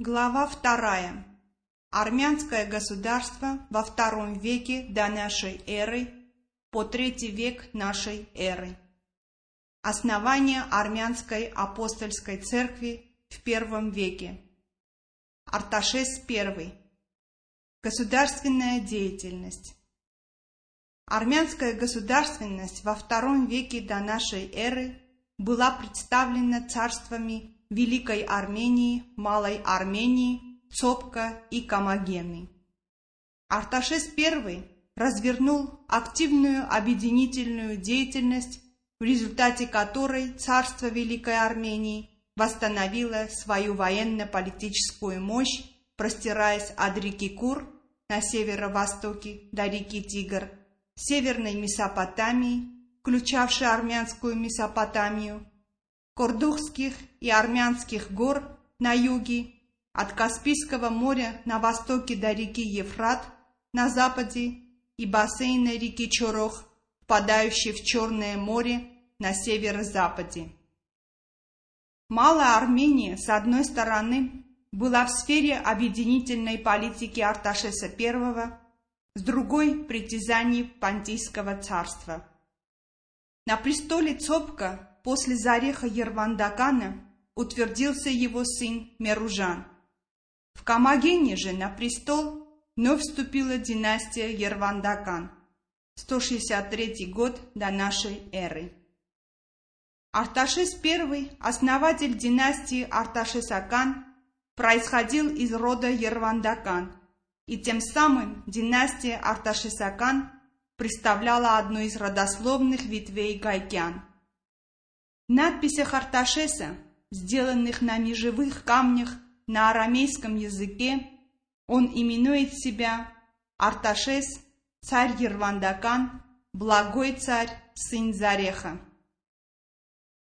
Глава вторая. Армянское государство во втором веке до нашей эры по третий век нашей эры. Основание армянской апостольской церкви в первом веке. Арташес I. Государственная деятельность. Армянская государственность во втором веке до нашей эры была представлена царствами Великой Армении, Малой Армении, Цопка и Камагены. Арташес I развернул активную объединительную деятельность, в результате которой царство Великой Армении восстановило свою военно-политическую мощь, простираясь от реки Кур на северо-востоке до реки Тигр, северной Месопотамии, включавшей армянскую Месопотамию, Кордухских и Армянских гор на юге, от Каспийского моря на востоке до реки Ефрат на западе и бассейна реки Чорох, впадающей в Черное море на северо-западе. Малая Армения, с одной стороны, была в сфере объединительной политики Арташеса I, с другой – притязаний Пантийского царства. На престоле Цопка после зареха Ервандакана утвердился его сын Меружан. В Камагене же на престол вновь вступила династия Ервандакан, 163 год до нашей эры. Арташес I, основатель династии Арташесакан, происходил из рода Ервандакан, и тем самым династия Арташесакан представляла одну из родословных ветвей Гайкян – надписях Арташеса, сделанных на межевых камнях на арамейском языке, он именует себя Арташес, царь Ервандакан, благой царь, сын Зареха.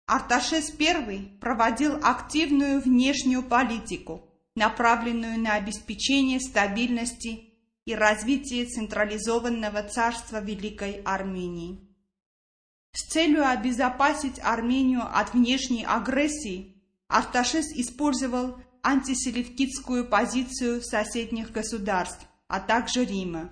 Арташес I проводил активную внешнюю политику, направленную на обеспечение стабильности и развитие централизованного царства Великой Армении. С целью обезопасить Армению от внешней агрессии Арташес использовал антиселевкидскую позицию соседних государств, а также Рима.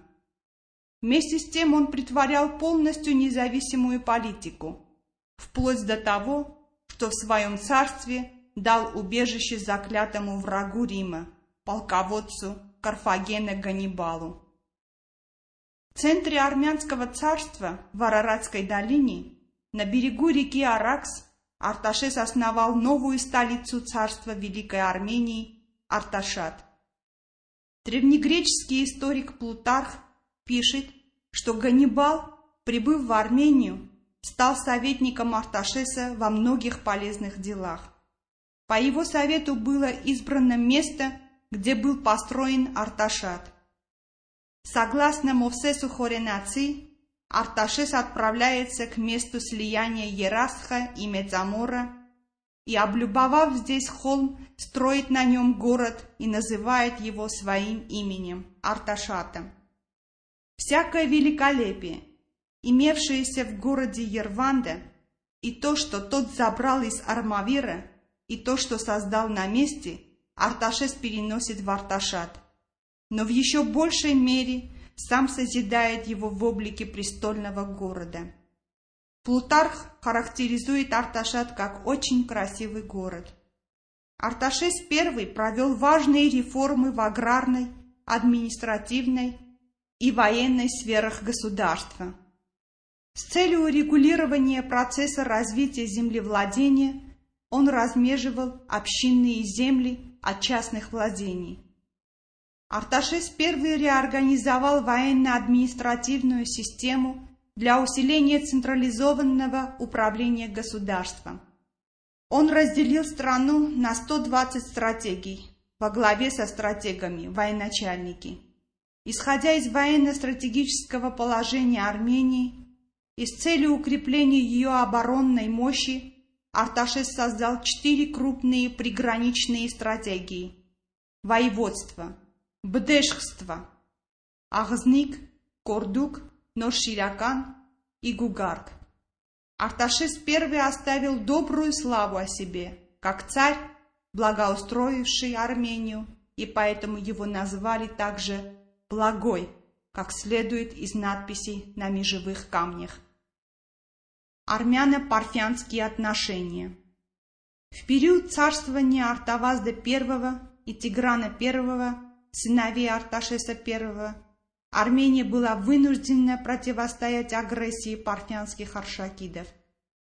Вместе с тем он притворял полностью независимую политику, вплоть до того, что в своем царстве дал убежище заклятому врагу Рима, полководцу Карфагена Ганнибалу. В центре армянского царства в Араратской долине на берегу реки Аракс Арташес основал новую столицу царства Великой Армении – Арташат. Древнегреческий историк Плутарх пишет, что Ганнибал, прибыв в Армению, стал советником Арташеса во многих полезных делах. По его совету было избрано место, где был построен Арташат. Согласно Мовсесу Хоренаци, Арташес отправляется к месту слияния Ерасха и Мецамора и, облюбовав здесь холм, строит на нем город и называет его своим именем – Арташатом. Всякое великолепие, имевшееся в городе Ерванда, и то, что тот забрал из Армавира, и то, что создал на месте, Арташес переносит в Арташат. Но в еще большей мере сам созидает его в облике престольного города. Плутарх характеризует Арташат как очень красивый город. Арташес I провел важные реформы в аграрной, административной и военной сферах государства. С целью урегулирования процесса развития землевладения он размеживал общинные земли от частных владений. Арташес I реорганизовал военно-административную систему для усиления централизованного управления государством. Он разделил страну на 120 стратегий во главе со стратегами военачальники. Исходя из военно-стратегического положения Армении и с целью укрепления ее оборонной мощи, Арташес создал четыре крупные приграничные стратегии. Воеводство – բդեշխստվա, աղզնիկ, кордук, Норширякан и Гугарк. Арташес I оставил добрую славу о себе, как царь, благоустроивший Армению, и поэтому его назвали также «благой», как следует из надписей на межевых камнях. Армяно-парфянские отношения В период царствования Артавазда I и Тиграна I, сыновей Арташеса I, Армения была вынуждена противостоять агрессии парфянских аршакидов,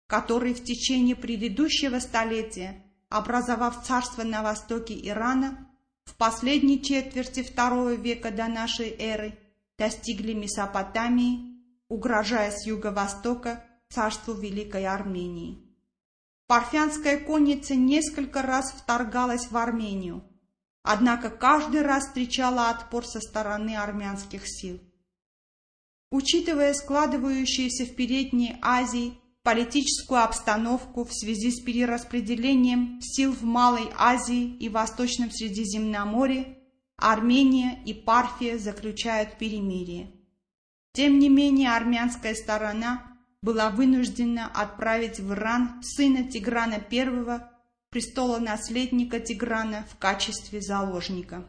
которые в течение предыдущего столетия, образовав царство на востоке Ирана, в последней четверти второго века до нашей эры достигли Месопотамии, угрожая с юго-востока царству Великой Армении. Парфянская конница несколько раз вторгалась в Армению, однако каждый раз встречала отпор со стороны армянских сил. Учитывая складывающуюся в Передней Азии политическую обстановку в связи с перераспределением сил в Малой Азии и Восточном Средиземноморье, Армения и Парфия заключают перемирие. Тем не менее армянская сторона была вынуждена отправить в Иран сына Тиграна I, престола наследника Тиграна, в качестве заложника.